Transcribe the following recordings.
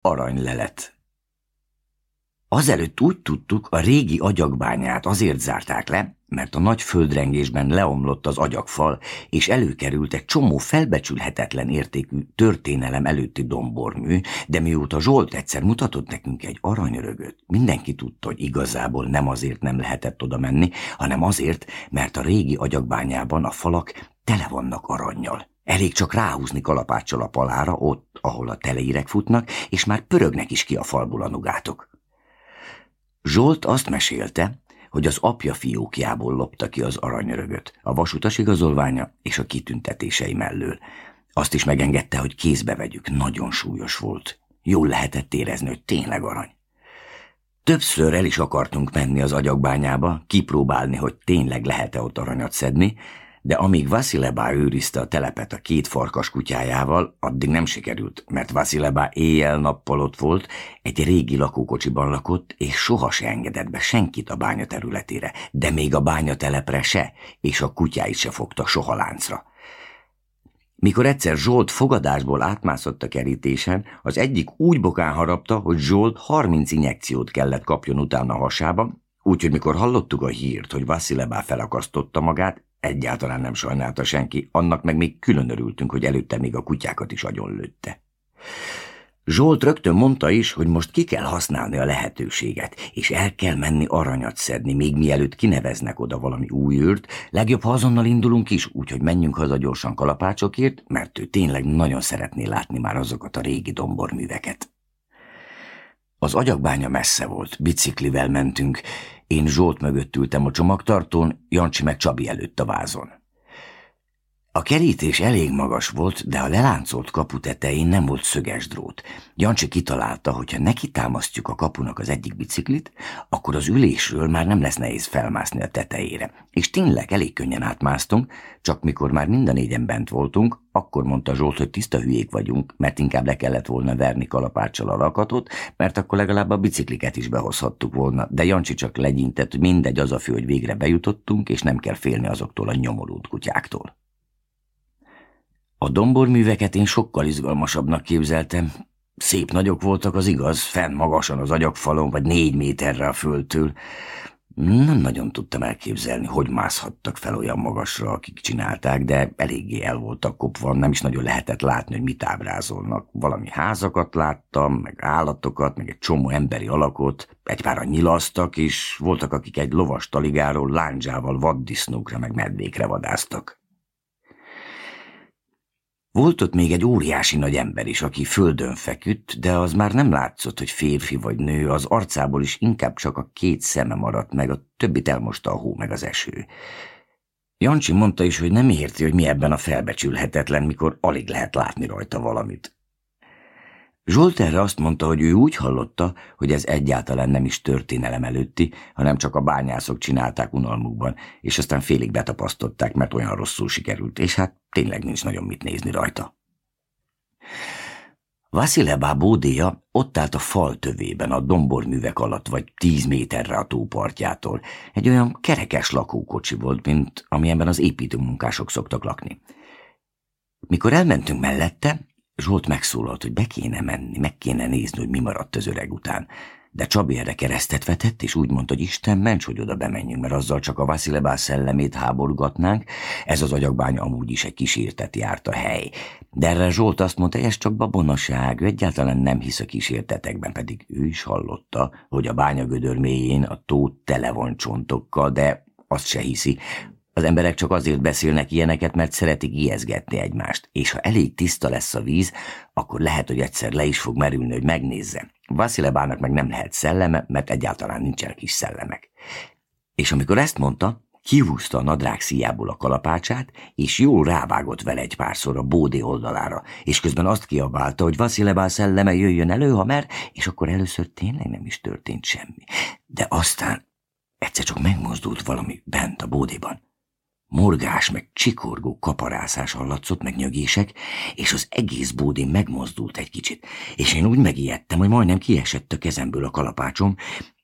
Aranylelet Azelőtt úgy tudtuk, a régi agyakbányát azért zárták le, mert a nagy földrengésben leomlott az agyagfal, és előkerült egy csomó felbecsülhetetlen értékű történelem előtti dombormű, de mióta Zsolt egyszer mutatott nekünk egy aranyörögöt, mindenki tudta, hogy igazából nem azért nem lehetett oda menni, hanem azért, mert a régi agyakbányában a falak tele vannak aranyjal. Elég csak ráhúzni kalapáccsal a palára, ott, ahol a teleírek futnak, és már pörögnek is ki a falból a nugátok. Zsolt azt mesélte, hogy az apja fiókjából lopta ki az aranyörögöt, a vasutas igazolványa és a kitüntetései mellől. Azt is megengedte, hogy kézbe vegyük, nagyon súlyos volt. Jól lehetett érezni, hogy tényleg arany. Többször el is akartunk menni az agyakbányába, kipróbálni, hogy tényleg lehet-e ott aranyat szedni, de amíg Vasilebá őrizte a telepet a két farkas kutyájával, addig nem sikerült, mert Vasilebá éjjel-nappal ott volt, egy régi lakókocsiban lakott, és soha se engedett be senkit a bánya területére, de még a bánya telepre se, és a kutyáit se fogta soha láncra. Mikor egyszer Zsolt fogadásból átmászott a kerítésen, az egyik úgy bokán harapta, hogy Zsolt 30 injekciót kellett kapjon utána a hasába, úgyhogy mikor hallottuk a hírt, hogy Vasilebá felakasztotta magát, Egyáltalán nem sajnálta senki, annak meg még külön örültünk, hogy előtte még a kutyákat is agyonlőtte. Zsolt rögtön mondta is, hogy most ki kell használni a lehetőséget, és el kell menni aranyat szedni, még mielőtt kineveznek oda valami új űrt, legjobb, ha azonnal indulunk is, úgyhogy menjünk haza gyorsan kalapácsokért, mert ő tényleg nagyon szeretné látni már azokat a régi domborműveket. Az agyakbánya messze volt, biciklivel mentünk, én Zsolt mögött ültem a csomagtartón, Jancsi meg Csabi előtt a vázon. A kerítés elég magas volt, de a leláncolt kapu tetején nem volt szöges drót. Jancsi kitalálta, hogy ha neki támasztjuk a kapunak az egyik biciklit, akkor az ülésről már nem lesz nehéz felmászni a tetejére. És tényleg elég könnyen átmásztunk, csak mikor már mind a négyen bent voltunk, akkor mondta Zsolt, hogy tiszta hülyék vagyunk, mert inkább le kellett volna verni kalapáccsal a rakatot, mert akkor legalább a bicikliket is behozhattuk volna, de Jancsi csak legyintett, mindegy az a fő, hogy végre bejutottunk, és nem kell félni azoktól a nyomorult kutyáktól. A domborműveket én sokkal izgalmasabbnak képzeltem. Szép nagyok voltak az igaz, fenn magasan az agyagfalon, vagy négy méterre a földtől. Nem nagyon tudtam elképzelni, hogy mászhattak fel olyan magasra, akik csinálták, de eléggé el voltak kopva, nem is nagyon lehetett látni, hogy mit ábrázolnak. Valami házakat láttam, meg állatokat, meg egy csomó emberi alakot, egy páran nyilasztak, és voltak, akik egy lovas taligáról lándzsával vaddisznókra meg medvékre vadáztak. Volt ott még egy óriási nagy ember is, aki földön feküdt, de az már nem látszott, hogy férfi vagy nő, az arcából is inkább csak a két szeme maradt meg, a többit elmosta a hó meg az eső. Jancsi mondta is, hogy nem érti, hogy mi ebben a felbecsülhetetlen, mikor alig lehet látni rajta valamit. Zsolt erre azt mondta, hogy ő úgy hallotta, hogy ez egyáltalán nem is történelem előtti, hanem csak a bányászok csinálták unalmukban, és aztán félig betapasztották, mert olyan rosszul sikerült, és hát tényleg nincs nagyon mit nézni rajta. Vasilebá bódéja ott állt a fal tövében, a domborművek alatt, vagy tíz méterre a tópartjától. Egy olyan kerekes lakókocsi volt, mint amilyenben az építőmunkások szoktak lakni. Mikor elmentünk mellette, Zsolt megszólalt, hogy be kéne menni, meg kéne nézni, hogy mi maradt az öreg után. De Csabi erre keresztet vetett, és úgy mondta, hogy Isten ments, hogy oda bemenjünk, mert azzal csak a Vasilebá szellemét háborgatnánk. Ez az agyakbánya amúgy is egy kísértet járt a hely. De erre Zsolt azt mondta, ez csak babonaság, ő egyáltalán nem hisz a kísértetekben, pedig ő is hallotta, hogy a bányagödör mélyén a tó tele van csontokkal, de azt se hiszi, az emberek csak azért beszélnek ilyeneket, mert szeretik ijeszgetni egymást, és ha elég tiszta lesz a víz, akkor lehet, hogy egyszer le is fog merülni, hogy megnézze. Vasilebának meg nem lehet szelleme, mert egyáltalán nincsenek is szellemek. És amikor ezt mondta, kihúzta a nadrág szíjából a kalapácsát, és jól rávágott vele egy párszor a bódé oldalára, és közben azt kiabálta, hogy Vasilebá szelleme jöjjön elő, ha mer, és akkor először tényleg nem is történt semmi. De aztán egyszer csak megmozdult valami bent a bódéban. Morgás, meg csikorgó kaparászás hallatszott, meg nyögések, és az egész bódén megmozdult egy kicsit, és én úgy megijedtem, hogy majdnem kiesett a kezemből a kalapácsom,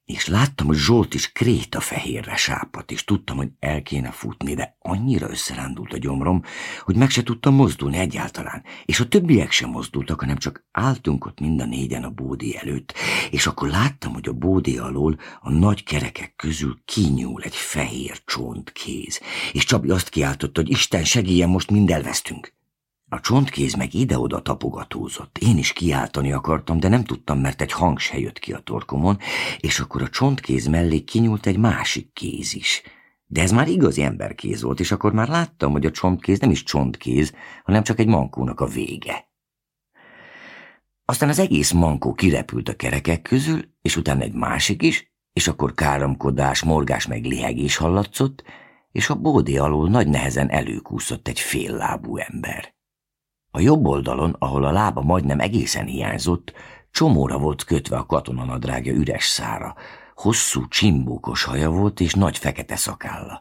és láttam, hogy Zsolt is kréta fehérre sápat, és tudtam, hogy el kéne futni, de annyira összerándult a gyomrom, hogy meg se tudtam mozdulni egyáltalán, és a többiek sem mozdultak, hanem csak álltunk ott mind a négyen a bódi előtt, és akkor láttam, hogy a bódi alól a nagy kerekek közül kinyúl egy fehér csontkéz, és Csabi azt kiáltotta, hogy Isten segélyen, most mind elvesztünk. A csontkéz meg ide-oda tapogatózott. Én is kiáltani akartam, de nem tudtam, mert egy hang se jött ki a torkomon, és akkor a csontkéz mellé kinyúlt egy másik kéz is. De ez már igazi emberkéz volt, és akkor már láttam, hogy a csontkéz nem is csontkéz, hanem csak egy mankónak a vége. Aztán az egész mankó kirepült a kerekek közül, és utána egy másik is, és akkor káromkodás, morgás meg lihegés hallatszott, és a bódé alól nagy nehezen előkúszott egy féllábú ember. A jobb oldalon, ahol a lába majdnem egészen hiányzott, csomóra volt kötve a katonanadrágja üres szára. Hosszú, csimbókos haja volt és nagy fekete szakálla.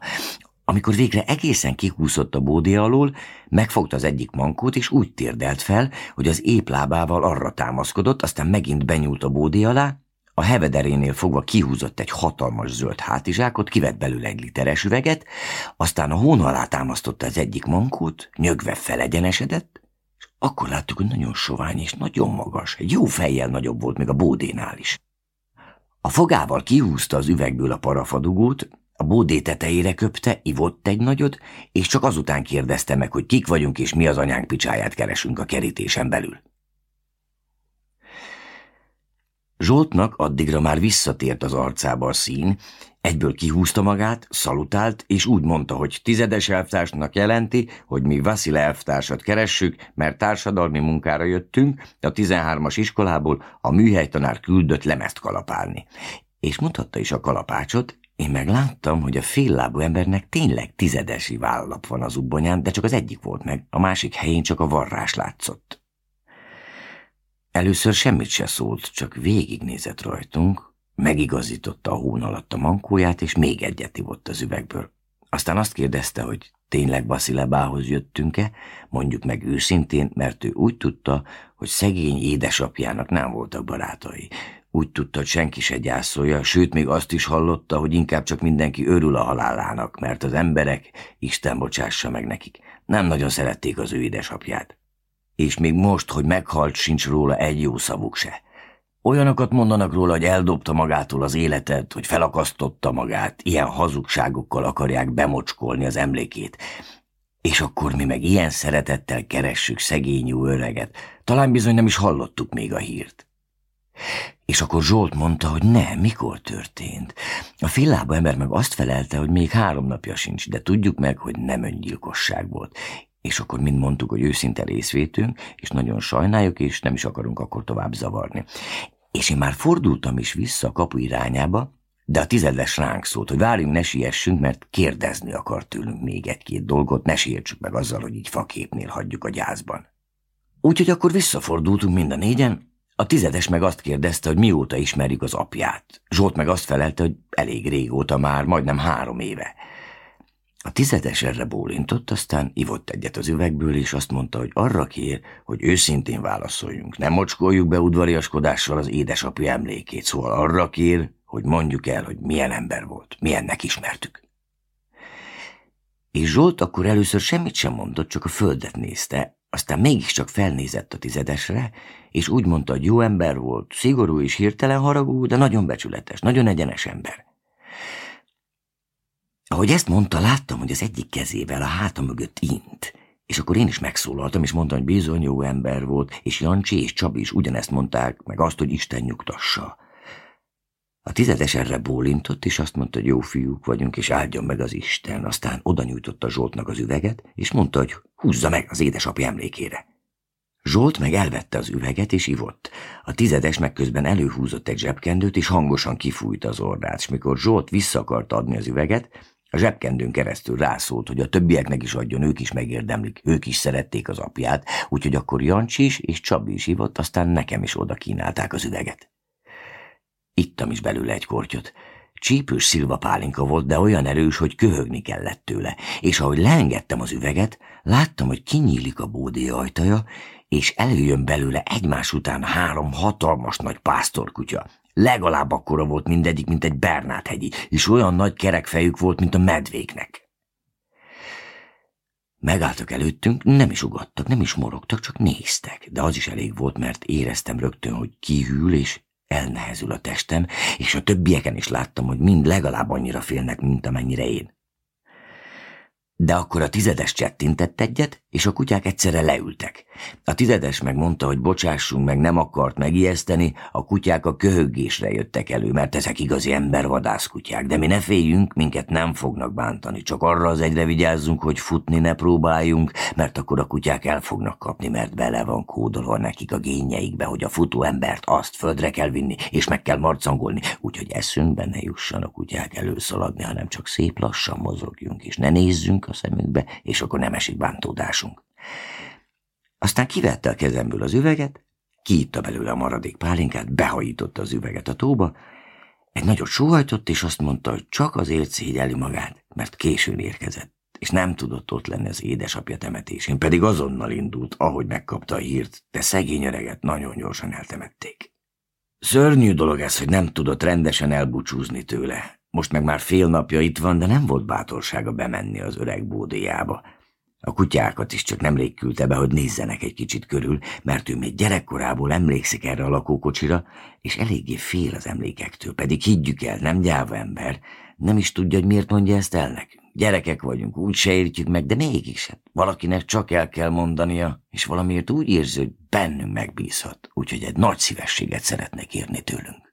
Amikor végre egészen kikúszott a bódé alól, megfogta az egyik mankót, és úgy térdelt fel, hogy az épp lábával arra támaszkodott, aztán megint benyúlt a bódé alá, a hevederénél fogva kihúzott egy hatalmas zöld hátizsákot, kivett belőle egy literes üveget, aztán a hón alá támasztotta az egyik mankót, nyögve felegyenesedett, akkor láttuk, hogy nagyon sovány és nagyon magas, egy jó fejjel nagyobb volt még a bódénál is. A fogával kihúzta az üvegből a parafadugót, a bódé tetejére köpte, ivott egy nagyot, és csak azután kérdezte meg, hogy kik vagyunk és mi az anyánk picsáját keresünk a kerítésen belül. Zsoltnak addigra már visszatért az arcába a szín, Egyből kihúzta magát, szalutált, és úgy mondta, hogy tizedes elvtársnak jelenti, hogy mi Vasil elvtársat keressük, mert társadalmi munkára jöttünk, a 13-as iskolából a műhelytanár küldött lemezt kalapálni. És mutatta is a kalapácsot, én meg láttam, hogy a féllábú embernek tényleg tizedesi vállap van az ubbonyán, de csak az egyik volt meg, a másik helyén csak a varrás látszott. Először semmit se szólt, csak végignézett rajtunk, Megigazította a hón alatt a mankóját, és még egyet ivott az üvegből. Aztán azt kérdezte, hogy tényleg Basilebához jöttünk-e, mondjuk meg őszintén, mert ő úgy tudta, hogy szegény édesapjának nem voltak barátai. Úgy tudta, hogy senki se gyászolja, sőt még azt is hallotta, hogy inkább csak mindenki örül a halálának, mert az emberek, Isten bocsássa meg nekik, nem nagyon szerették az ő édesapját. És még most, hogy meghalt, sincs róla egy jó szavuk se. Olyanokat mondanak róla, hogy eldobta magától az életet, hogy felakasztotta magát, ilyen hazugságokkal akarják bemocskolni az emlékét. És akkor mi meg ilyen szeretettel keressük szegény öreget, talán bizony nem is hallottuk még a hírt. És akkor Zsolt mondta, hogy nem, mikor történt. A fillába ember meg azt felelte, hogy még három napja sincs, de tudjuk meg, hogy nem öngyilkosság volt. És akkor mind mondtuk, hogy őszinte részvétünk, és nagyon sajnáljuk, és nem is akarunk akkor tovább zavarni és én már fordultam is vissza a kapu irányába, de a tizedes ránk szólt, hogy várjunk, ne siessünk, mert kérdezni akar tőlünk még egy-két dolgot, ne sértsük meg azzal, hogy így faképnél hagyjuk a gyászban. Úgyhogy akkor visszafordultunk mind a négyen, a tizedes meg azt kérdezte, hogy mióta ismerjük az apját. Zsolt meg azt felelte, hogy elég régóta már, majdnem három éve. A tizedes erre bólintott, aztán ivott egyet az üvegből, és azt mondta, hogy arra kér, hogy őszintén válaszoljunk. Nem mocskoljuk be udvariaskodással az édesapja emlékét, szóval arra kér, hogy mondjuk el, hogy milyen ember volt, milyennek ismertük. És Zsolt akkor először semmit sem mondott, csak a földet nézte, aztán mégiscsak felnézett a tizedesre, és úgy mondta, hogy jó ember volt, szigorú és hirtelen haragú, de nagyon becsületes, nagyon egyenes ember. Ahogy ezt mondta, láttam, hogy az egyik kezével a háta mögött int, és akkor én is megszólaltam, és mondtam, hogy bizony jó ember volt, és Jancsi és Csabi is ugyanezt mondták, meg azt, hogy Isten nyugtassa. A tizedes erre bólintott, és azt mondta, hogy jó fiúk vagyunk, és áldjon meg az Isten. Aztán oda nyújtotta Zsoltnak az üveget, és mondta, hogy húzza meg az édesapja emlékére. Zsolt meg elvette az üveget, és ivott. A tizedes meg közben előhúzott egy zsebkendőt, és hangosan kifújta az ordát, és mikor Zsolt vissza akart adni az üveget, a zsebkendőn keresztül rászólt, hogy a többieknek is adjon, ők is megérdemlik, ők is szerették az apját, úgyhogy akkor Jancsi is és Csabi is ivott, aztán nekem is oda kínálták az üveget. Ittam is belőle egy kortyot. Csípős szilva pálinka volt, de olyan erős, hogy köhögni kellett tőle, és ahogy leengedtem az üveget, láttam, hogy kinyílik a bódé ajtaja, és előjön belőle egymás után három hatalmas nagy pásztorkutya. Legalább akkora volt mindegyik, mint egy Bernát hegyi, és olyan nagy kerekfejük volt, mint a medvéknek. Megálltak előttünk, nem is ugattak, nem is morogtak, csak néztek, de az is elég volt, mert éreztem rögtön, hogy kihűl, és elnehezül a testem, és a többieken is láttam, hogy mind legalább annyira félnek, mint amennyire én. De akkor a tizedes csettintett egyet, és a kutyák egyszerre leültek. A tizedes megmondta, hogy bocsássunk meg, nem akart megijeszteni, a kutyák a köhögésre jöttek elő, mert ezek igazi embervadász kutyák, de mi ne féljünk, minket nem fognak bántani, csak arra az egyre vigyázzunk, hogy futni ne próbáljunk, mert akkor a kutyák el fognak kapni, mert bele van kódolva nekik a génjeikbe, hogy a futó embert azt földre kell vinni, és meg kell marcangolni, úgyhogy eszünkbe ne jusson a kutyák előszaladni, hanem csak szép lassan mozogjunk, és ne nézzünk a szemükbe, és akkor nem esik bántódásunk. Aztán kivette a kezemből az üveget, kiitta belőle a maradék pálinkát, behajította az üveget a tóba, egy nagyot sóhajtott, és azt mondta, hogy csak azért szégyeli magát, mert későn érkezett, és nem tudott ott lenni az édesapja temetésén, pedig azonnal indult, ahogy megkapta a hírt, de szegény öreget nagyon gyorsan eltemették. Szörnyű dolog ez, hogy nem tudott rendesen elbúcsúzni tőle. Most meg már fél napja itt van, de nem volt bátorsága bemenni az öreg bódéjába. A kutyákat is csak nemrég küldte be, hogy nézzenek egy kicsit körül, mert ő még gyerekkorából emlékszik erre a lakókocsira, és eléggé fél az emlékektől, pedig higgyük el, nem gyáva ember, nem is tudja, hogy miért mondja ezt el nekünk. Gyerekek vagyunk, úgy se értjük meg, de mégis hát valakinek csak el kell mondania, és valamiért úgy érzi, hogy bennünk megbízhat, úgyhogy egy nagy szívességet szeretnék érni tőlünk.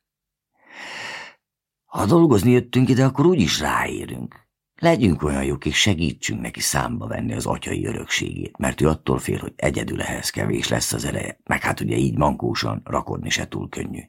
Ha dolgozni jöttünk ide, akkor úgyis ráérünk. Legyünk olyan jók, és segítsünk neki számba venni az atyai örökségét, mert ő attól fél, hogy egyedül ehhez kevés lesz az ereje, meg hát ugye így mankósan rakodni se túl könnyű.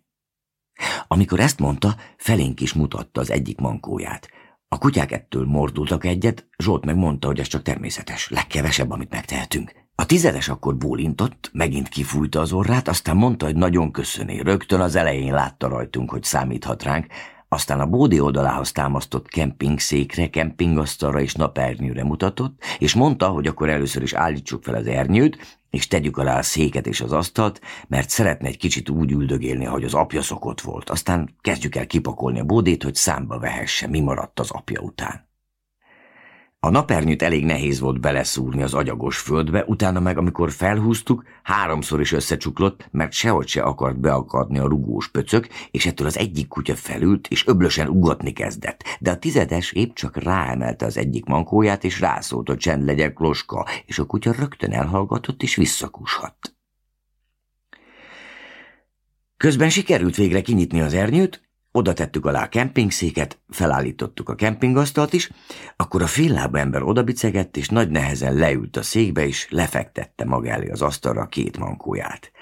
Amikor ezt mondta, felénk is mutatta az egyik mankóját. A kutyák ettől mordultak egyet, Zsolt meg mondta, hogy ez csak természetes, legkevesebb, amit megtehetünk. A tizedes akkor bólintott, megint kifújta az orrát, aztán mondta, hogy nagyon köszöni. Rögtön az elején látta rajtunk, hogy számíthat ránk, aztán a bódi oldalához támasztott kempingszékre, kempingasztalra és napernyőre mutatott, és mondta, hogy akkor először is állítsuk fel az ernyőt, és tegyük alá a széket és az asztalt, mert szeretne egy kicsit úgy üldögélni, ahogy az apja szokott volt. Aztán kezdjük el kipakolni a bódét, hogy számba vehesse, mi maradt az apja után. A napernyőt elég nehéz volt beleszúrni az agyagos földbe, utána meg, amikor felhúztuk, háromszor is összecsuklott, mert sehogy se akart beakadni a rugós pöcök, és ettől az egyik kutya felült, és öblösen ugatni kezdett. De a tizedes épp csak ráemelte az egyik mankóját, és rászólt, hogy csend legyen kloska, és a kutya rögtön elhallgatott, és visszakushadt. Közben sikerült végre kinyitni az ernyőt, oda tettük alá a kempingszéket, felállítottuk a kempingasztalt is, akkor a féllába ember odabicegett, és nagy nehezen leült a székbe, és lefektette maga elé az asztalra két mankóját.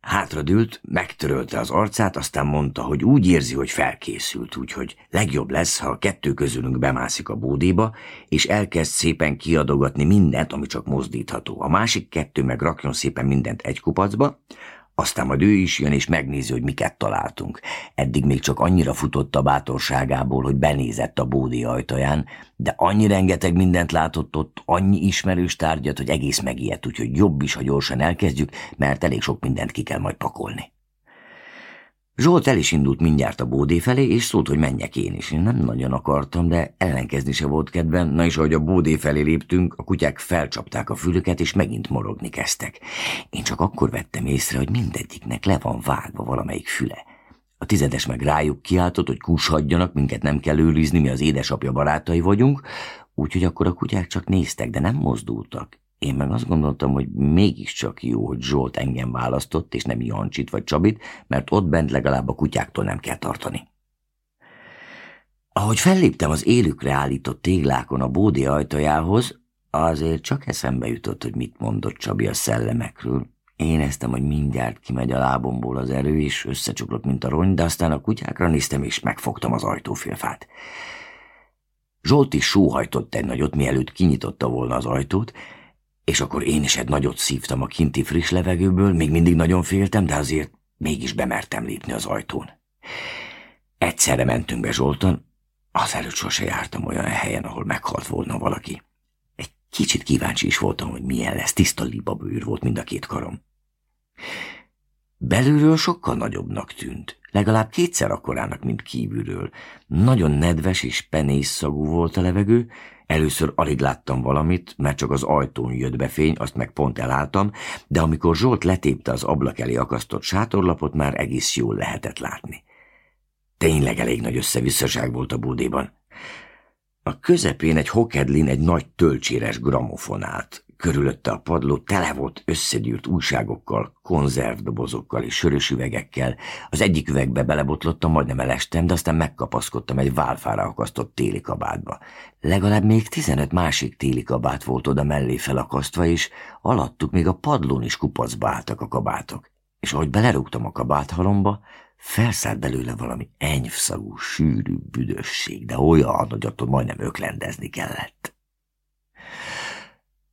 Hátradült, megtörölte az arcát, aztán mondta, hogy úgy érzi, hogy felkészült, úgyhogy legjobb lesz, ha a kettő közülünk bemászik a bódéba, és elkezd szépen kiadogatni mindent, ami csak mozdítható. A másik kettő meg rakjon szépen mindent egy kupacba, aztán majd ő is jön és megnézi, hogy miket találtunk. Eddig még csak annyira futott a bátorságából, hogy benézett a bódi ajtaján, de annyi rengeteg mindent látott ott, annyi ismerős tárgyat, hogy egész megijedt, úgyhogy jobb is, ha gyorsan elkezdjük, mert elég sok mindent ki kell majd pakolni. Zsolt el is indult mindjárt a bódé felé, és szólt, hogy menjek én is. Én nem nagyon akartam, de ellenkezni se volt kedven. Na és ahogy a bódé felé léptünk, a kutyák felcsapták a fülüket, és megint morogni kezdtek. Én csak akkor vettem észre, hogy mindegyiknek le van vágva valamelyik füle. A tizedes meg rájuk kiáltott, hogy kushadjanak, minket nem kell őrizni, mi az édesapja barátai vagyunk, úgyhogy akkor a kutyák csak néztek, de nem mozdultak. Én meg azt gondoltam, hogy mégiscsak jó, hogy Zsolt engem választott, és nem Jancsit vagy Csabit, mert ott bent legalább a kutyáktól nem kell tartani. Ahogy felléptem az élükre állított téglákon a bódi ajtajához, azért csak eszembe jutott, hogy mit mondott Csabi a szellemekről. Éreztem, hogy mindjárt kimegy a lábomból az erő, és összecsuklott, mint a rony, de aztán a kutyákra néztem, és megfogtam az ajtófélfát. Zsolt is sóhajtott egy nagyot, mielőtt kinyitotta volna az ajtót, és akkor én is egy nagyot szívtam a kinti friss levegőből, még mindig nagyon féltem, de azért mégis bemertem lépni az ajtón. Egyszerre mentünk be Zsoltan, azelőtt sose jártam olyan helyen, ahol meghalt volna valaki. Egy kicsit kíváncsi is voltam, hogy milyen lesz, tiszta libabőr volt mind a két karom. Belülről sokkal nagyobbnak tűnt. legalább kétszer akkorának, mint kívülről. Nagyon nedves és penészszagú volt a levegő, Először alig láttam valamit, mert csak az ajtón jött be fény, azt meg pont elálltam, de amikor Zsolt letépte az ablak elé akasztott sátorlapot, már egész jól lehetett látni. Tényleg elég nagy összevisszaság volt a búdéban. A közepén egy hokedlin egy nagy tölcséres gramofon állt. Körülötte a padló tele volt összegyűrt újságokkal, konzervdobozokkal és sörös üvegekkel. Az egyik üvegbe belebotlottam, majdnem elestem, de aztán megkapaszkodtam egy válfára akasztott téli kabátba. Legalább még tizenöt másik téli kabát volt oda mellé felakasztva, és alattuk még a padlón is kupacba álltak a kabátok. És ahogy belerúgtam a kabáthalomba, felszállt belőle valami enyvszagú, sűrű büdösség, de olyan, hogy attól majdnem öklendezni kellett.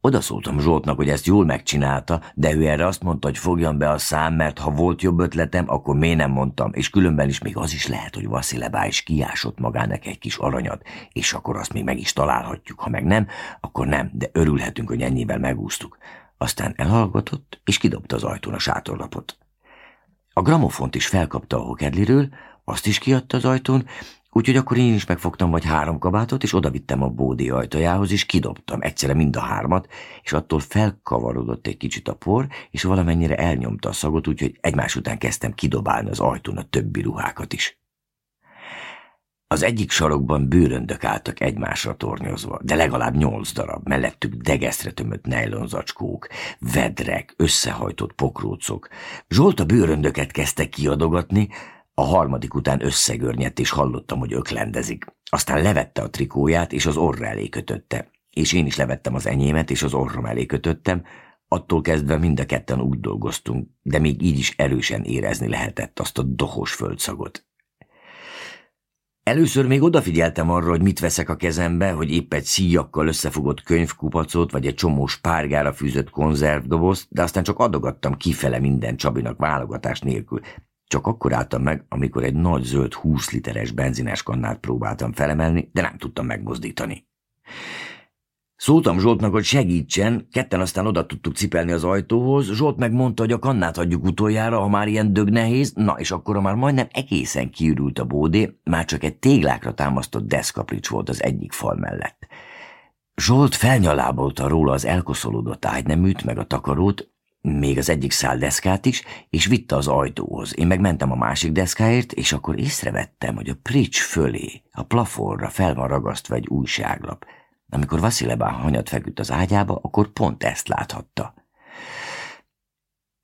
Oda szóltam Zsoltnak, hogy ezt jól megcsinálta, de ő erre azt mondta, hogy fogjam be a szám, mert ha volt jobb ötletem, akkor miért nem mondtam, és különben is még az is lehet, hogy Vasilebá is kiásott magának egy kis aranyat, és akkor azt még meg is találhatjuk, ha meg nem, akkor nem, de örülhetünk, hogy ennyivel megúsztuk. Aztán elhallgatott, és kidobta az ajtón a sátorlapot. A gramofont is felkapta a hokedliről, azt is kiadta az ajtón, Úgyhogy akkor én is megfogtam vagy három kabátot, és odavittem a bódi ajtajához, és kidobtam egyszerre mind a hármat, és attól felkavarodott egy kicsit a por, és valamennyire elnyomta a szagot, úgyhogy egymás után kezdtem kidobálni az ajtón a többi ruhákat is. Az egyik sarokban bőröndök álltak egymásra tornyozva, de legalább nyolc darab, mellettük degeszre tömött nejlonzacskók, vedrek, összehajtott pokrócok. Zsolt a bőröndöket kezdte kiadogatni, a harmadik után összegörnyedt, és hallottam, hogy öklendezik. Aztán levette a trikóját, és az orra elé kötötte. És én is levettem az enyémet, és az orrom elé kötöttem. Attól kezdve mind a ketten úgy dolgoztunk, de még így is erősen érezni lehetett azt a dohos földszagot. Először még odafigyeltem arra, hogy mit veszek a kezembe, hogy épp egy szíjakkal összefogott könyvkupacot, vagy egy csomó spárgára fűzött konzervdobozt, de aztán csak adogattam kifele minden Csabinak válogatás nélkül. Csak akkor álltam meg, amikor egy nagy zöld 20 literes benzines kannát próbáltam felemelni, de nem tudtam megmozdítani. Szóltam Zsoltnak, hogy segítsen, ketten aztán oda tudtuk cipelni az ajtóhoz, Zsolt megmondta, hogy a kannát adjuk utoljára, ha már ilyen dög nehéz, na és akkor már majdnem egészen kiürült a bódé, már csak egy téglákra támasztott deszkaprics volt az egyik fal mellett. Zsolt felnyalábolta róla az elkoszolódott ágyneműt meg a takarót, még az egyik szál deszkát is, és vitte az ajtóhoz. Én megmentem a másik deszkáért, és akkor észrevettem, hogy a prics fölé, a plafonra fel van ragasztva egy újságlap. Amikor Vasilebán hanyat feküdt az ágyába, akkor pont ezt láthatta.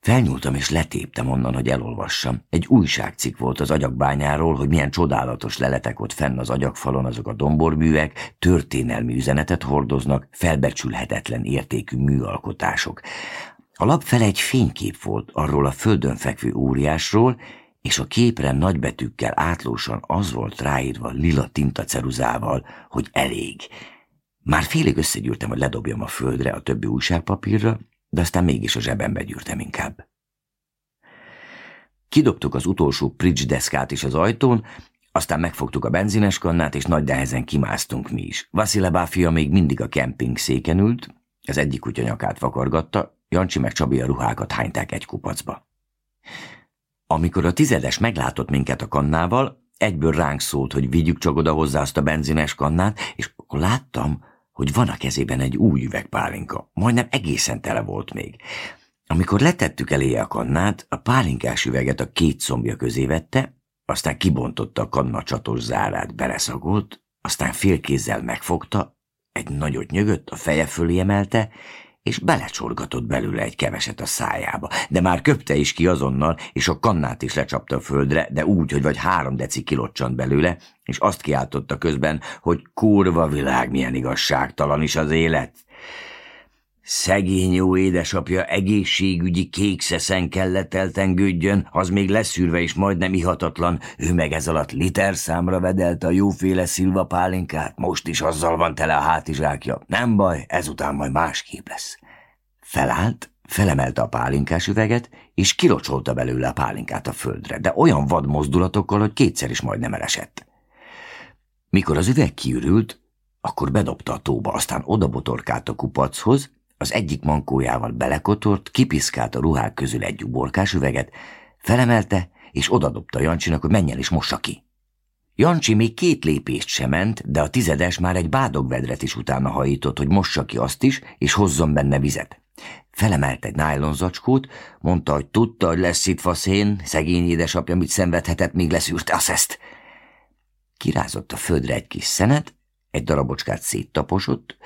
Felnyúltam és letéptem onnan, hogy elolvassam. Egy újságcikk volt az agyakbányáról, hogy milyen csodálatos leletek ott fenn az agyakfalon, azok a domborművek, történelmi üzenetet hordoznak, felbecsülhetetlen értékű műalkotások. A lap fele egy fénykép volt arról a földön fekvő óriásról, és a képre nagybetűkkel átlósan az volt ráírva lila tintaceruzával, hogy elég. Már félig összegyűrtem, hogy ledobjam a földre a többi újságpapírra, de aztán mégis a zsebembe gyűrtem inkább. Kidobtuk az utolsó pridge deszkát is az ajtón, aztán megfogtuk a benzines kannát, és nagy nehezen kimásztunk mi is. Vasilebá fia még mindig a kemping széken ült, az egyik kutya nyakát vakargatta, Jancsi meg Csabi a ruhákat hányták egy kupacba. Amikor a tizedes meglátott minket a kannával, egyből ránk szólt, hogy vigyük csak oda hozzá azt a benzines kannát, és akkor láttam, hogy van a kezében egy új üvegpálinka. Majdnem egészen tele volt még. Amikor letettük elé a kannát, a pálinkás üveget a két szombja közé vette, aztán kibontotta a kanna csatos zárát, beleszagolt, aztán félkézzel megfogta, egy nagyot nyögött, a feje fölé emelte, és belecsorgatott belőle egy keveset a szájába, de már köpte is ki azonnal, és a kannát is lecsapta a földre, de úgy, hogy vagy három deci kilocsant belőle, és azt kiáltotta közben, hogy kurva világ, milyen igazságtalan is az élet. Szegény jó édesapja egészségügyi kékszeszen kellett eltengődjön, az még leszűrve is majdnem ihatatlan, ő meg ez alatt liter számra vedelte a jóféle szilva pálinkát, most is azzal van tele a hátizsákja. Nem baj, ezután majd másképp lesz. Felállt, felemelte a pálinkás üveget, és kilocsolta belőle a pálinkát a földre, de olyan vad mozdulatokkal, hogy kétszer is majdnem elesett. Mikor az üveg kiürült, akkor bedobta a tóba, aztán odabotorkált a kupachoz, az egyik mankójával belekotort, kipiszkált a ruhák közül egy uborkás üveget, Felemelte, és odadobta Jancsinak, hogy menjen és mossa ki. Jancsi még két lépést sem ment, de a tizedes már egy bádogvedret is utána hajított, hogy mossa ki azt is, és hozzon benne vizet. Felemelt egy nájlonzacskót, mondta, hogy tudta, hogy lesz itt faszén, szegény édesapja mit szenvedhetett, míg leszűrte a szeszt. Kirázott a földre egy kis szenet, egy darabocskát széttaposott,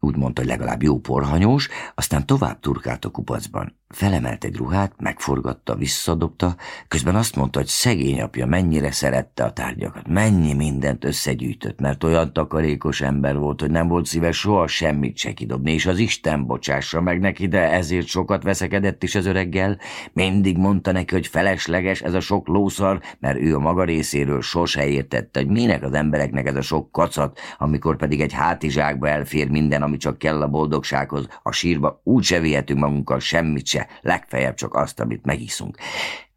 úgy mondta, hogy legalább jó porhanyós, aztán tovább turkált a kupacban. Felemelt egy ruhát, megforgatta, visszadobta, közben azt mondta, hogy szegény apja mennyire szerette a tárgyakat, mennyi mindent összegyűjtött, mert olyan takarékos ember volt, hogy nem volt szíves soha semmit se kidobni, és az Isten bocsássa meg neki, de ezért sokat veszekedett is az öreggel. Mindig mondta neki, hogy felesleges ez a sok lószar, mert ő a maga részéről sose értette, hogy minek az embereknek ez a sok kacat, amikor pedig egy hátizsákba elfér minden, ami csak kell a boldogsághoz, a sírba úgy se vihetünk magunkkal semmit se, legfeljebb csak azt, amit megiszunk.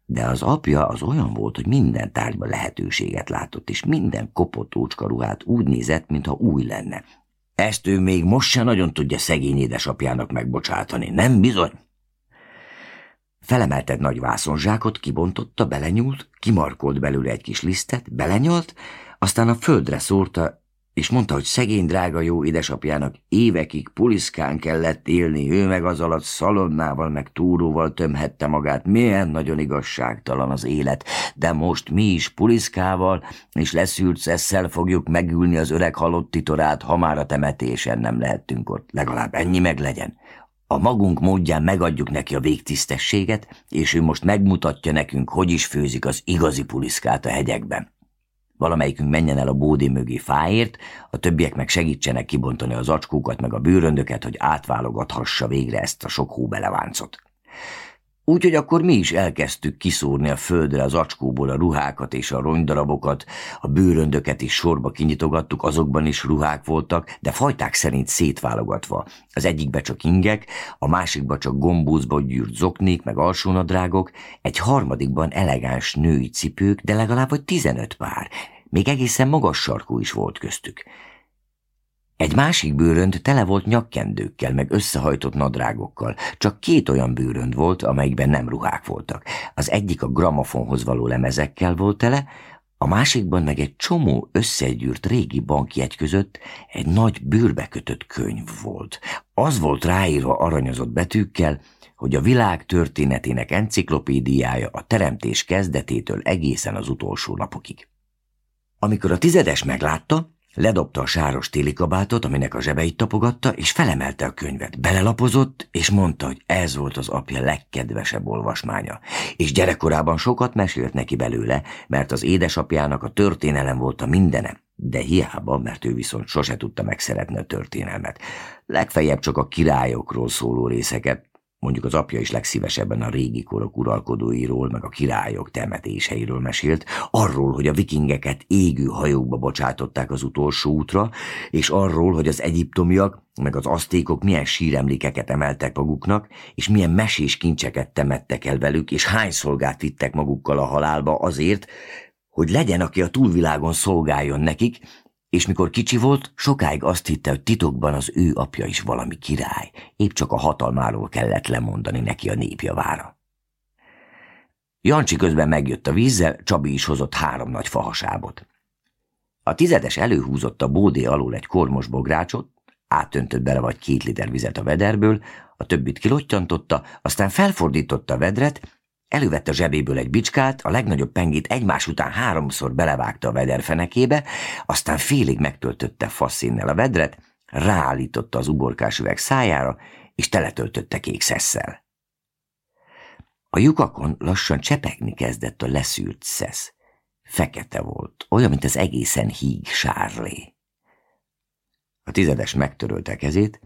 De az apja az olyan volt, hogy minden tárgyba lehetőséget látott, és minden kopott ócska ruhát úgy nézett, mintha új lenne. Ezt ő még most se nagyon tudja szegény édesapjának megbocsátani, nem bizony? Felemelt egy nagy vászonzsákot, kibontotta, belenyúlt, kimarkolt belőle egy kis lisztet, belenyalt, aztán a földre szórta, és mondta, hogy szegény drága jó édesapjának évekig puliszkán kellett élni, ő meg az alatt szalonnával meg túróval tömhette magát, milyen nagyon igazságtalan az élet, de most mi is puliszkával és leszűrt szesszel fogjuk megülni az öreg halott titorát, ha már a temetésen nem lehettünk ott, legalább ennyi meg legyen. A magunk módján megadjuk neki a végtisztességet, és ő most megmutatja nekünk, hogy is főzik az igazi puliszkát a hegyekben. Valamelyikünk menjen el a bódé mögé fáért, a többiek meg segítsenek kibontani az acskókat meg a bőröndöket, hogy átválogathassa végre ezt a sok hóbeleváncot. Úgyhogy akkor mi is elkezdtük kiszórni a földre az acskóból a ruhákat és a ronydarabokat, a bőröndöket is sorba kinyitogattuk, azokban is ruhák voltak, de fajták szerint szétválogatva. Az egyikbe csak ingek, a másikba csak gombózba gyűrt zoknék, meg alsónadrágok, egy harmadikban elegáns női cipők, de legalább vagy tizenöt pár, még egészen magas sarkú is volt köztük. Egy másik bőrönd tele volt nyakkendőkkel, meg összehajtott nadrágokkal. Csak két olyan bőrönd volt, amelyikben nem ruhák voltak. Az egyik a gramofonhoz való lemezekkel volt tele, a másikban meg egy csomó összegyűrt régi bankjegy között egy nagy bőrbe kötött könyv volt. Az volt ráírva aranyozott betűkkel, hogy a világ történetének enciklopédiája a teremtés kezdetétől egészen az utolsó napokig. Amikor a tizedes meglátta, ledobta a sáros téli kabátot, aminek a zsebeit tapogatta, és felemelte a könyvet. Belelapozott, és mondta, hogy ez volt az apja legkedvesebb olvasmánya. És gyerekkorában sokat mesélt neki belőle, mert az édesapjának a történelem volt a mindene. De hiába, mert ő viszont sose tudta megszeretni a történelmet. Legfeljebb csak a királyokról szóló részeket, Mondjuk az apja is legszívesebben a régi korok uralkodóiról, meg a királyok temetéseiről mesélt, arról, hogy a vikingeket égő hajókba bocsátották az utolsó útra, és arról, hogy az egyiptomiak, meg az asztékok milyen síremlékeket emeltek maguknak, és milyen mesés kincseket temettek el velük, és hány szolgát vittek magukkal a halálba azért, hogy legyen, aki a túlvilágon szolgáljon nekik, és mikor kicsi volt, sokáig azt hitte, hogy titokban az ő apja is valami király, épp csak a hatalmáról kellett lemondani neki a népjavára. Jancsi közben megjött a vízzel, Csabi is hozott három nagy fahasábot. A tizedes előhúzott a bódé alól egy kormos bográcsot, átöntött bele vagy két liter vizet a vederből, a többit kilottyantotta, aztán felfordította a vedret, Elővette a zsebéből egy bicskát, a legnagyobb pengét egymás után háromszor belevágta a vederfenekébe, aztán félig megtöltötte faszínnel a vedret, ráállította az uborkás üveg szájára, és teletöltötte kék szesszel. A lyukakon lassan csepegni kezdett a leszűrt szesz. Fekete volt, olyan, mint az egészen híg sárlé. A tizedes megtörölte kezét,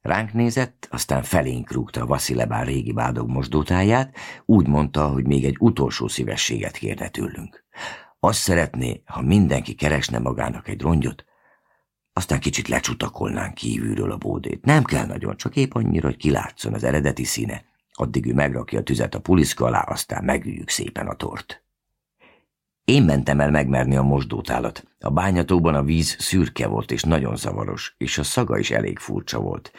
Ránk nézett, aztán felénk rúgta Vasilebán régi bádog mosdótáját, úgy mondta, hogy még egy utolsó szívességet kérne tőlünk. Azt szeretné, ha mindenki keresne magának egy rongyot, aztán kicsit lecsutakolnánk kívülről a bódét. Nem kell nagyon, csak épp annyira, hogy kilátszon az eredeti színe. Addig ő megrakja a tüzet a puliszka alá, aztán megüljük szépen a tort. Én mentem el megmerni a mosdótálat. A bányatóban a víz szürke volt és nagyon zavaros, és a szaga is elég furcsa volt.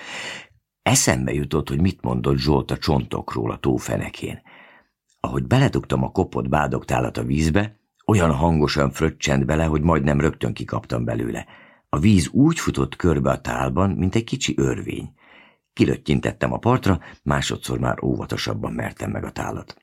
Eszembe jutott, hogy mit mondott Zsolt a csontokról a tófenekén. Ahogy beledugtam a kopott bádogtálat a vízbe, olyan hangosan fröccsent bele, hogy majdnem rögtön kikaptam belőle. A víz úgy futott körbe a tálban, mint egy kicsi örvény. Kilöttyintettem a partra, másodszor már óvatosabban mertem meg a tálat.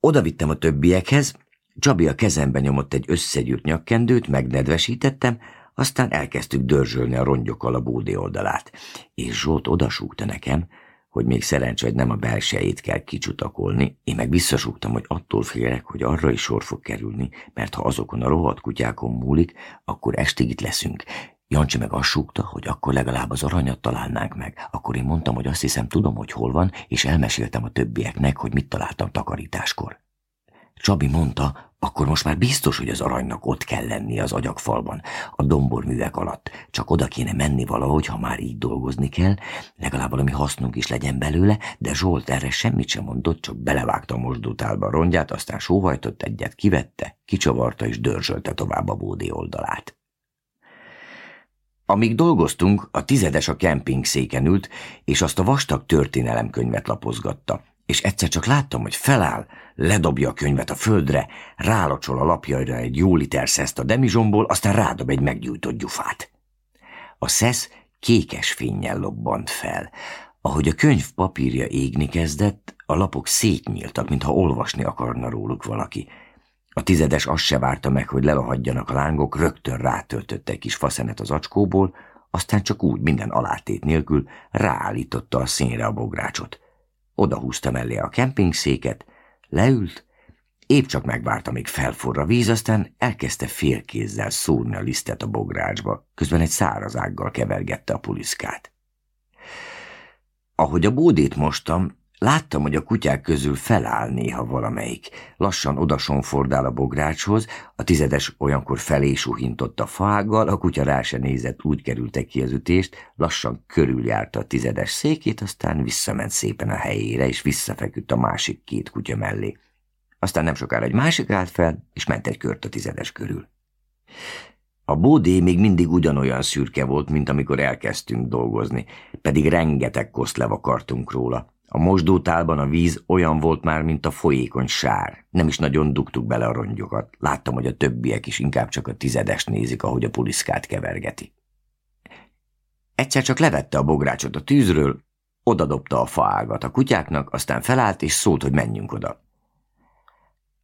Oda vittem a többiekhez, Csabi a kezembe nyomott egy összegyűrt nyakkendőt, megnedvesítettem, aztán elkezdtük dörzsölni a rongyokkal a bódé oldalát, és Zsolt odasúgta nekem, hogy még szerencsé, hogy nem a belsejét kell kicsutakolni, én meg visszasúgtam, hogy attól félek, hogy arra is sor fog kerülni, mert ha azokon a rohadt kutyákon múlik, akkor estig itt leszünk. Jancsi meg azt súgta, hogy akkor legalább az aranyat találnánk meg. Akkor én mondtam, hogy azt hiszem tudom, hogy hol van, és elmeséltem a többieknek, hogy mit találtam takarításkor. Csabi mondta, akkor most már biztos, hogy az aranynak ott kell lenni az agyagfalban, a domborművek alatt. Csak oda kéne menni valahogy, ha már így dolgozni kell, legalább valami hasznunk is legyen belőle, de Zsolt erre semmit sem mondott, csak belevágta a mosdótálba a rongyát, aztán sóhajtott egyet, kivette, kicsavarta és dörzsölte tovább a bódé oldalát. Amíg dolgoztunk, a tizedes a kemping széken ült, és azt a vastag történelemkönyvet lapozgatta és egyszer csak láttam, hogy feláll, ledobja a könyvet a földre, rálocsol a lapjaira egy jó liter szeszt a demizsomból, aztán rádob egy meggyújtott gyufát. A szesz kékes fényjel lobbant fel. Ahogy a könyv papírja égni kezdett, a lapok szétnyíltak, mintha olvasni akarna róluk valaki. A tizedes azt se várta meg, hogy lelohadjanak a lángok, rögtön rátöltötte egy kis faszenet az acskóból, aztán csak úgy, minden alátét nélkül ráállította a színre a bográcsot. Oda húzta mellé a kempingszéket, leült, épp csak megvárta, még felforra a víz, aztán elkezdte félkézzel szúrni a lisztet a bográcsba, közben egy száraz ággal kevergette a puliszkát. Ahogy a bódét mostam, Láttam, hogy a kutyák közül feláll néha valamelyik. Lassan odasonfordál a bográcshoz, a tizedes olyankor felé suhintott a fággal, a kutya rá se nézett, úgy kerültek ki az ütést, lassan körüljárta a tizedes székét, aztán visszament szépen a helyére, és visszafeküdt a másik két kutya mellé. Aztán nem sokára egy másik állt fel, és ment egy kört a tizedes körül. A bódé még mindig ugyanolyan szürke volt, mint amikor elkezdtünk dolgozni, pedig rengeteg koszlev akartunk róla. A mosdótálban a víz olyan volt már, mint a folyékony sár. Nem is nagyon dugtuk bele a rongyokat. Láttam, hogy a többiek is inkább csak a tizedes nézik, ahogy a puliszkát kevergeti. Egyszer csak levette a bográcsot a tűzről, odadobta a faágat a kutyáknak, aztán felállt és szólt, hogy menjünk oda.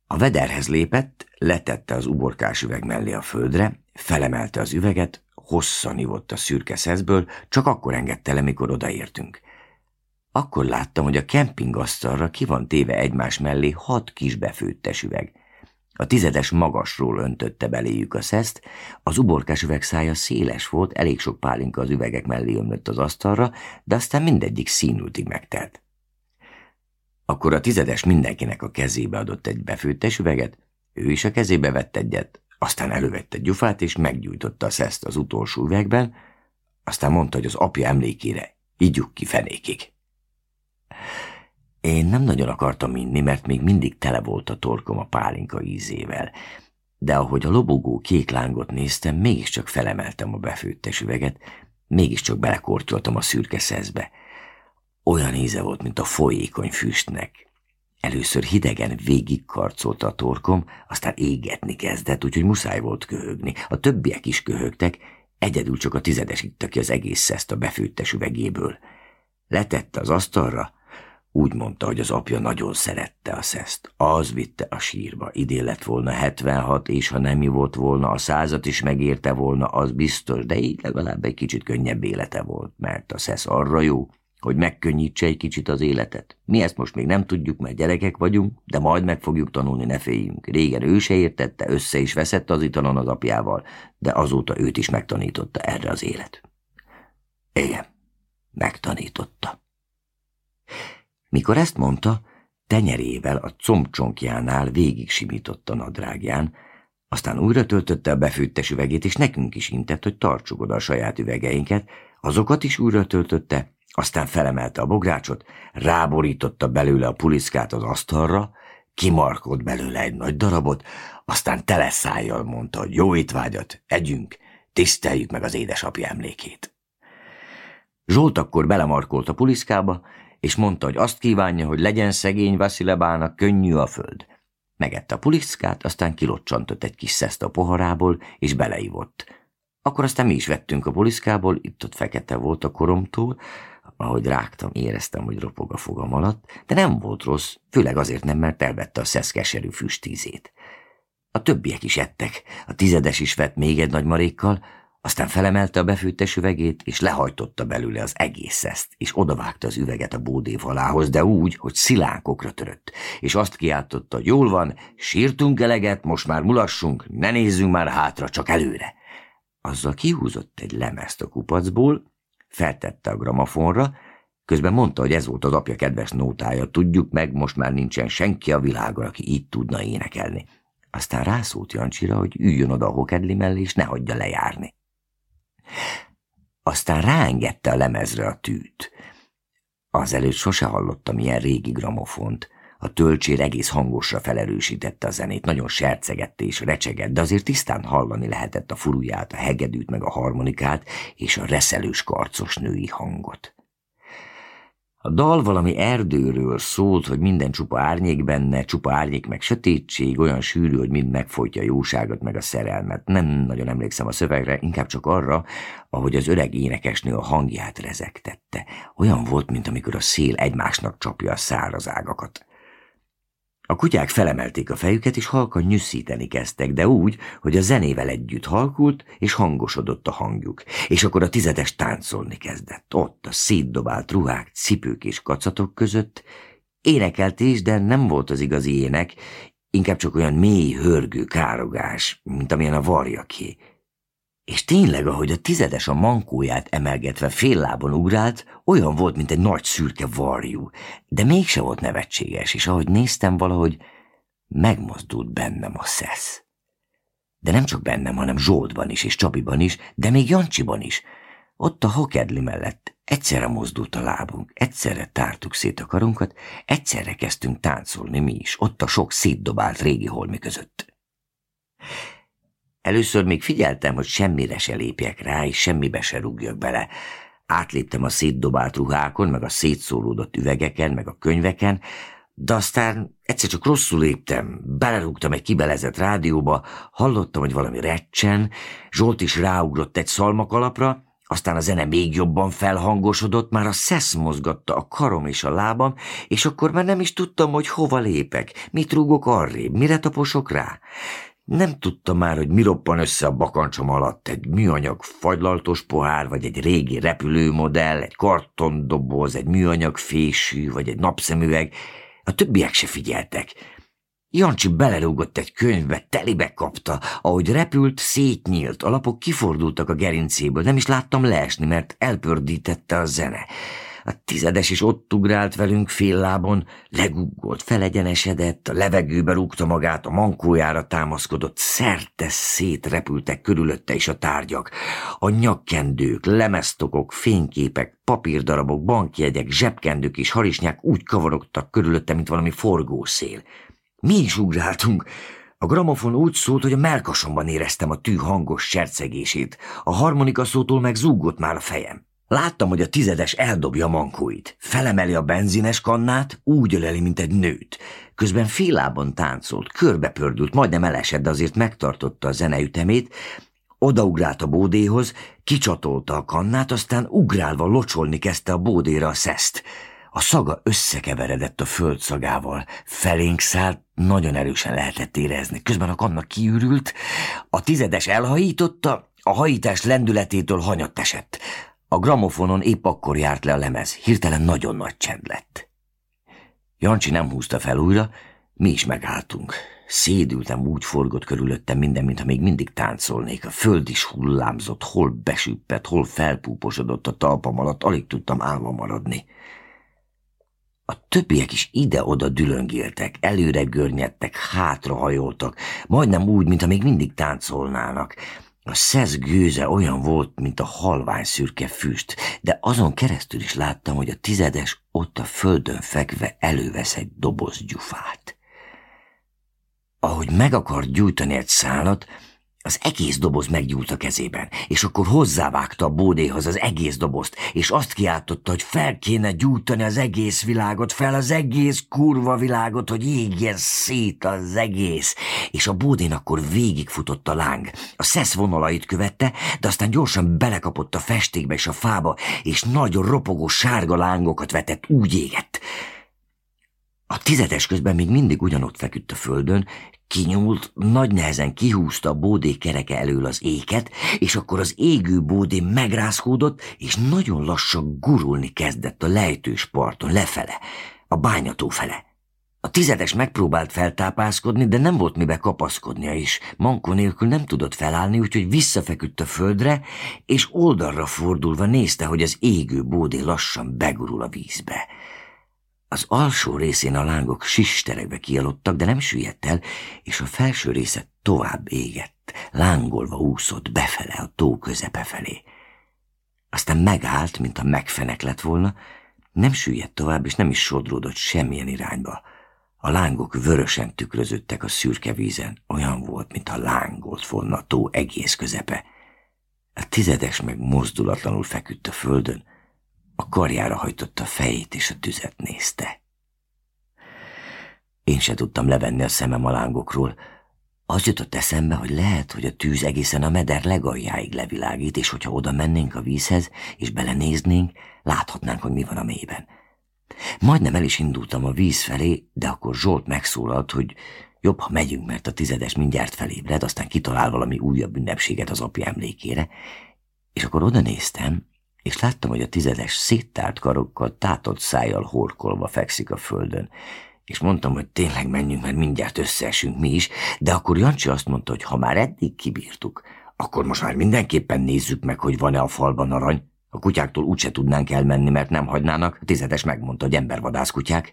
A vederhez lépett, letette az uborkás üveg mellé a földre, felemelte az üveget, hosszan ivott a szürke szeszből, csak akkor engedte le, mikor odaértünk. Akkor láttam, hogy a kempingasztalra ki van téve egymás mellé hat kis befőttes üveg. A tizedes magasról öntötte beléjük a szeszt, az uborkás üveg szája széles volt, elég sok pálinka az üvegek mellé ömlött az asztalra, de aztán mindegyik színültig megtelt. Akkor a tizedes mindenkinek a kezébe adott egy befőttes üveget, ő is a kezébe vett egyet, aztán elővette gyufát és meggyújtotta a szeszt az utolsó üvegben, aztán mondta, hogy az apja emlékére igyuk ki fenékig. Én nem nagyon akartam inni, mert még mindig tele volt a torkom a pálinka ízével, de ahogy a lobogó kék lángot néztem, mégiscsak felemeltem a befőttes üveget, mégiscsak belekortyoltam a szürke szeszbe. Olyan íze volt, mint a folyékony füstnek. Először hidegen végigkarcolta a torkom, aztán égetni kezdett, úgyhogy muszáj volt köhögni. A többiek is köhögtek, egyedül csak a tizedes itta ki az egész szeszt a befőttes üvegéből. Letette az asztalra, úgy mondta, hogy az apja nagyon szerette a szeszt. Az vitte a sírba. Idén lett volna 76, és ha nem volt volna, a százat is megérte volna, az biztos, de így legalább egy kicsit könnyebb élete volt, mert a szesz arra jó, hogy megkönnyítse egy kicsit az életet. Mi ezt most még nem tudjuk, mert gyerekek vagyunk, de majd meg fogjuk tanulni, ne féljünk. Régen ő se értette, össze is veszett az italon az apjával, de azóta őt is megtanította erre az élet. Igen, megtanította. Mikor ezt mondta, tenyerével a combcsonkjánál végig simított a nadrágján, aztán újra töltötte a befőttes üvegét, és nekünk is intett, hogy tartsuk oda a saját üvegeinket, azokat is újra töltötte, aztán felemelte a bográcsot, ráborította belőle a puliszkát az asztalra, kimarkolt belőle egy nagy darabot, aztán tele szájjal mondta, hogy jó étvágyat, együnk, tiszteljük meg az édesapja emlékét. Zsolt akkor belemarkolt a puliszkába, és mondta, hogy azt kívánja, hogy legyen szegény Vasilebának könnyű a föld. Megette a puliszkát, aztán kilocsantott egy kis szeszt a poharából, és beleivott. Akkor aztán mi is vettünk a puliszkából, itt-ott fekete volt a koromtól, ahogy rágtam, éreztem, hogy ropog a fogam alatt, de nem volt rossz, főleg azért nem, mert elvette a szesz keserű füstízét. A többiek is ettek, a tizedes is vett még egy nagy marékkal, aztán felemelte a befűttes üvegét, és lehajtotta belőle az egész ezt, és odavágta az üveget a bódévalához, de úgy, hogy szilánkokra törött, és azt kiáltotta, hogy jól van, sírtunk eleget, most már mulassunk, ne nézzünk már hátra, csak előre. Azzal kihúzott egy lemezt a kupacból, feltette a gramafonra, közben mondta, hogy ez volt az apja kedves nótája, tudjuk meg, most már nincsen senki a világon, aki így tudna énekelni. Aztán rászólt Jancsira, hogy üljön oda a hokedli mellé, és ne hagyja lejárni. Aztán ráengedte a lemezre a tűt. Azelőtt sose hallottam ilyen régi gramofont. A tölcsér egész hangosra felerősítette a zenét, nagyon sercegette és recsegett, de azért tisztán hallani lehetett a furuját, a hegedűt meg a harmonikát és a reszelős karcos női hangot. A dal valami erdőről szólt, hogy minden csupa árnyék benne, csupa árnyék meg sötétség, olyan sűrű, hogy mind megfojtja a jóságot meg a szerelmet. Nem nagyon emlékszem a szövegre, inkább csak arra, ahogy az öreg énekesnő a hangját rezegtette. Olyan volt, mint amikor a szél egymásnak csapja a száraz ágakat. A kutyák felemelték a fejüket, és halkan nyüsszíteni kezdtek, de úgy, hogy a zenével együtt halkult, és hangosodott a hangjuk. És akkor a tizedes táncolni kezdett. Ott a szétdobált ruhák, cipők és kacatok között. Énekelt is, de nem volt az igazi ének, inkább csak olyan mély, hörgő károgás, mint amilyen a varjaké. És tényleg, ahogy a tizedes a mankóját emelgetve fél lábon ugrált, olyan volt, mint egy nagy szürke varjú, de mégse volt nevetséges, és ahogy néztem valahogy, megmozdult bennem a szesz. De nem csak bennem, hanem Zsoltban is, és Csabiban is, de még Jancsiban is. Ott a hokedli mellett egyszerre mozdult a lábunk, egyszerre tártuk szét a karunkat, egyszerre kezdtünk táncolni mi is, ott a sok szétdobált régi holmi között. Először még figyeltem, hogy semmire se lépjek rá, és semmibe se rúgjak bele. Átléptem a szétdobált ruhákon, meg a szétszólódott üvegeken, meg a könyveken, de aztán egyszer csak rosszul léptem, belerúgtam egy kibelezett rádióba, hallottam, hogy valami recsen, Zsolt is ráugrott egy szalmakalapra, aztán a zene még jobban felhangosodott, már a szesz mozgatta a karom és a lábam, és akkor már nem is tudtam, hogy hova lépek, mit rúgok arrébb, mire taposok rá. Nem tudta már, hogy mi roppan össze a bakancsom alatt, egy műanyag fagylaltos pohár, vagy egy régi repülőmodell, egy kartondoboz, egy műanyag fésű, vagy egy napszemüveg. A többiek se figyeltek. Jancsi belerúgott egy könyvbe, telibe kapta, ahogy repült, szétnyílt, a lapok kifordultak a gerincéből, nem is láttam leesni, mert elpördítette a zene. A tizedes is ott ugrált velünk fél lábon, leguggolt, felegyenesedett, a levegőbe rúgta magát, a mankójára támaszkodott, szerte szétrepültek körülötte is a tárgyak. A nyakkendők, lemeztokok, fényképek, papírdarabok, bankjegyek, zsebkendők és harisnyák úgy kavarogtak körülötte, mint valami forgószél. Mi is ugráltunk, a gramofon úgy szólt, hogy a melkasomban éreztem a tű hangos sercegését, a harmonika szótól meg zúgott már a fejem. Láttam, hogy a tizedes eldobja mankóit. Felemeli a benzines kannát, úgy öleli, mint egy nőt. Közben félában táncolt, körbepördült, majdnem elesett, de azért megtartotta a zeneütemét, odaugrált a bódéhoz, kicsatolta a kannát, aztán ugrálva locsolni kezdte a bódéra a szeszt. A szaga összekeveredett a föld szagával, felénk szállt, nagyon erősen lehetett érezni. Közben a kanna kiürült, a tizedes elhajította, a hajítás lendületétől hanyatt esett. A gramofonon épp akkor járt le a lemez, hirtelen nagyon nagy csend lett. Jancsi nem húzta fel újra, mi is megálltunk. Szédültem, úgy forgott körülöttem minden, mintha még mindig táncolnék. A föld is hullámzott, hol besüppett, hol felpúposodott a talpam alatt, alig tudtam állva maradni. A többiek is ide-oda dülöngéltek, előre görnyedtek, hátrahajoltak, majdnem úgy, mintha még mindig táncolnának. A szesz gőze olyan volt, mint a halvány szürke füst, de azon keresztül is láttam, hogy a tizedes ott a földön fekve elővesz egy doboz gyufát. Ahogy meg akart gyújtani egy szálat, Az egész doboz meggyúlt a kezében, és akkor hozzávágta a bódéhoz az egész dobozt, és azt kiáltotta, hogy fel kéne gyújtani az egész világot, fel az egész kurva világot, hogy égjen szét az egész. És a bódén akkor végigfutott a láng. A szesz vonalait követte, de aztán gyorsan belekapott a festékbe és a fába, és nagy ropogó sárga lángokat vetett, úgy égett. A tizedes közben még mindig ugyanott feküdt a földön, Kinyúlt, nagy nehezen kihúzta a bódé kereke elől az éket, és akkor az égő bódé megrázkódott, és nagyon lassan gurulni kezdett a lejtős parton lefele, a bányató fele. A tizedes megpróbált feltápászkodni, de nem volt mibe kapaszkodnia is. Mankó nélkül nem tudott felállni, úgyhogy visszafeküdt a földre, és oldalra fordulva nézte, hogy az égő bódé lassan begurul a vízbe. Az alsó részén a lángok sisterekbe kialottak, de nem süllyedt el, és a felső része tovább égett, lángolva úszott befele a tó közepe felé. Aztán megállt, mint a megfenek lett volna, nem süllyedt tovább, és nem is sodródott semmilyen irányba. A lángok vörösen tükrözöttek a szürke vízen, olyan volt, mintha lángolt volna a tó egész közepe. A tizedes meg mozdulatlanul feküdt a földön, a karjára hajtotta a fejét, és a tüzet nézte. Én se tudtam levenni a szemem a lángokról. Az jutott eszembe, hogy lehet, hogy a tűz egészen a meder legaljáig levilágít, és hogyha oda mennénk a vízhez, és belenéznénk, láthatnánk, hogy mi van a mélyben. Majdnem el is indultam a víz felé, de akkor Zsolt megszólalt, hogy jobb, ha megyünk, mert a tizedes mindjárt felébred, aztán kitalál valami újabb ünnepséget az apja emlékére. És akkor oda néztem, és láttam, hogy a tizedes széttárt karokkal, tátott szájjal horkolva fekszik a földön, és mondtam, hogy tényleg menjünk, mert mindjárt összeesünk mi is, de akkor Jancsi azt mondta, hogy ha már eddig kibírtuk, akkor most már mindenképpen nézzük meg, hogy van-e a falban arany. A kutyáktól úgyse tudnánk elmenni, mert nem hagynának. A tizedes megmondta, hogy embervadász kutyák.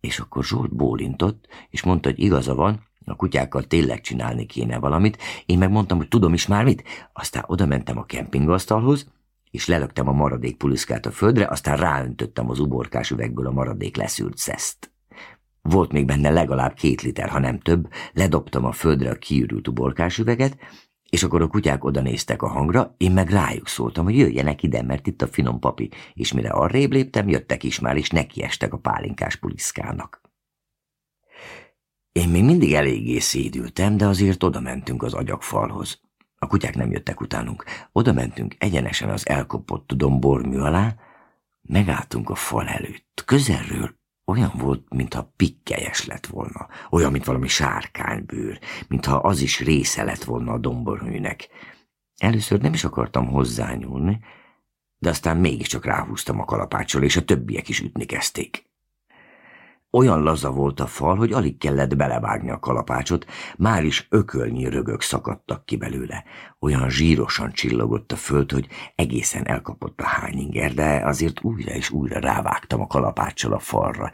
És akkor Zsolt bólintott, és mondta, hogy igaza van, a kutyákkal tényleg csinálni kéne valamit. Én megmondtam, hogy tudom is már mit. Aztán oda mentem a kempingasztalhoz, és lelöktem a maradék puliszkát a földre, aztán ráöntöttem az uborkás üvegből a maradék leszűrt szeszt. Volt még benne legalább két liter, ha nem több, ledobtam a földre a kiürült uborkás üveget, és akkor a kutyák oda néztek a hangra, én meg rájuk szóltam, hogy jöjjenek ide, mert itt a finom papi, és mire arrébb léptem, jöttek is már, és nekiestek a pálinkás puliszkának. Én még mindig eléggé szédültem, de azért oda mentünk az agyagfalhoz. A kutyák nem jöttek utánunk. Oda mentünk egyenesen az elkopott dombormű alá, megálltunk a fal előtt. Közelről olyan volt, mintha pikkelyes lett volna, olyan, mint valami sárkánybőr, mintha az is része lett volna a domborműnek. Először nem is akartam hozzányúlni, de aztán mégiscsak ráhúztam a kalapácsol, és a többiek is ütni kezdték. Olyan laza volt a fal, hogy alig kellett belevágni a kalapácsot, már is ökölnyi rögök szakadtak ki belőle. Olyan zsírosan csillogott a föld, hogy egészen elkapott a hányinger, de azért újra és újra rávágtam a kalapáccsal a falra,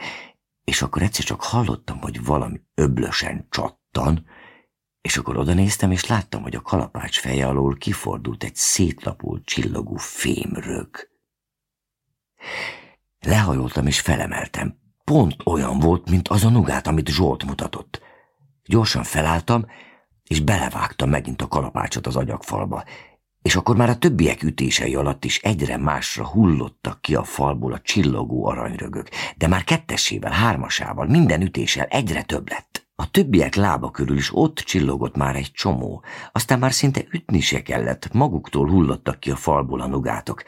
és akkor egyszer csak hallottam, hogy valami öblösen csattan, és akkor oda néztem, és láttam, hogy a kalapács feje alól kifordult egy szétlapult csillogó fémrög. Lehajoltam és felemeltem. Pont olyan volt, mint az a nugát, amit Zsolt mutatott. Gyorsan felálltam, és belevágtam megint a kalapácsot az agyagfalba, és akkor már a többiek ütései alatt is egyre másra hullottak ki a falból a csillogó aranyrögök, de már kettesével, hármasával, minden ütéssel egyre több lett. A többiek lába körül is ott csillogott már egy csomó, aztán már szinte ütni se kellett, maguktól hullottak ki a falból a nugátok.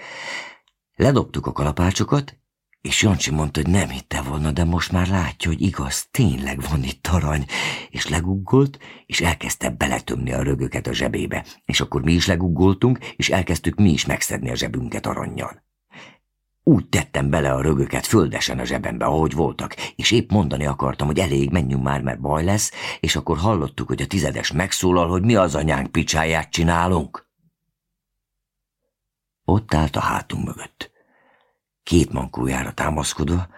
Ledobtuk a kalapácsokat, és Jancsi mondta, hogy nem hitte volna, de most már látja, hogy igaz, tényleg van itt arany, és leguggolt, és elkezdte beletömni a rögöket a zsebébe, és akkor mi is leguggoltunk, és elkezdtük mi is megszedni a zsebünket aranyjal. Úgy tettem bele a rögöket földesen a zsebembe, ahogy voltak, és épp mondani akartam, hogy elég, menjünk már, mert baj lesz, és akkor hallottuk, hogy a tizedes megszólal, hogy mi az anyánk picsáját csinálunk. Ott állt a hátunk mögött. Két mankójára támaszkodva,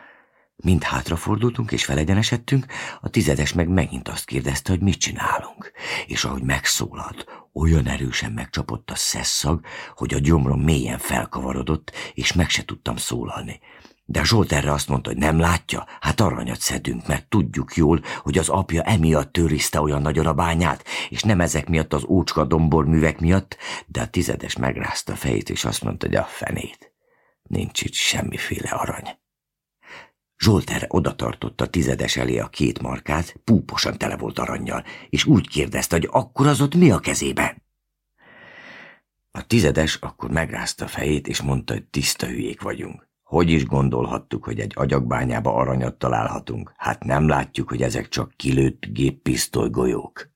mind hátrafordultunk és felegyenesedtünk, a tizedes meg megint azt kérdezte, hogy mit csinálunk. És ahogy megszólalt, olyan erősen megcsapott a szesszag, hogy a gyomrom mélyen felkavarodott, és meg se tudtam szólalni. De Zsolt erre azt mondta, hogy nem látja, hát aranyat szedünk, mert tudjuk jól, hogy az apja emiatt tőrizte olyan nagyon a bányát, és nem ezek miatt az ócska domborművek miatt, de a tizedes megrázta a fejét, és azt mondta, hogy a fenét. Nincs itt semmiféle arany. Zsolt erre odatartotta tizedes elé a két markát, púposan tele volt aranyjal, és úgy kérdezte, hogy akkor az ott mi a kezében? A tizedes akkor megrázta a fejét, és mondta, hogy tiszta hülyék vagyunk. Hogy is gondolhattuk, hogy egy agyakbányába aranyat találhatunk? Hát nem látjuk, hogy ezek csak kilőtt géppisztoly golyók.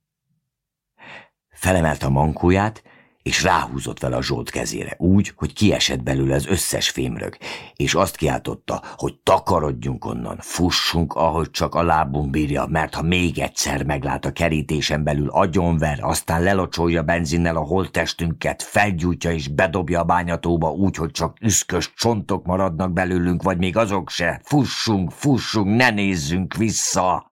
Felemelt a mankóját, és ráhúzott vele a Zsolt kezére, úgy, hogy kiesett belőle az összes fémrög, és azt kiáltotta, hogy takarodjunk onnan, fussunk, ahogy csak a lábunk bírja, mert ha még egyszer meglát a kerítésen belül agyonver, aztán lelocsolja benzinnel a holttestünket, felgyújtja és bedobja a bányatóba úgy, hogy csak üszkös csontok maradnak belőlünk, vagy még azok se. Fussunk, fussunk, ne nézzünk vissza!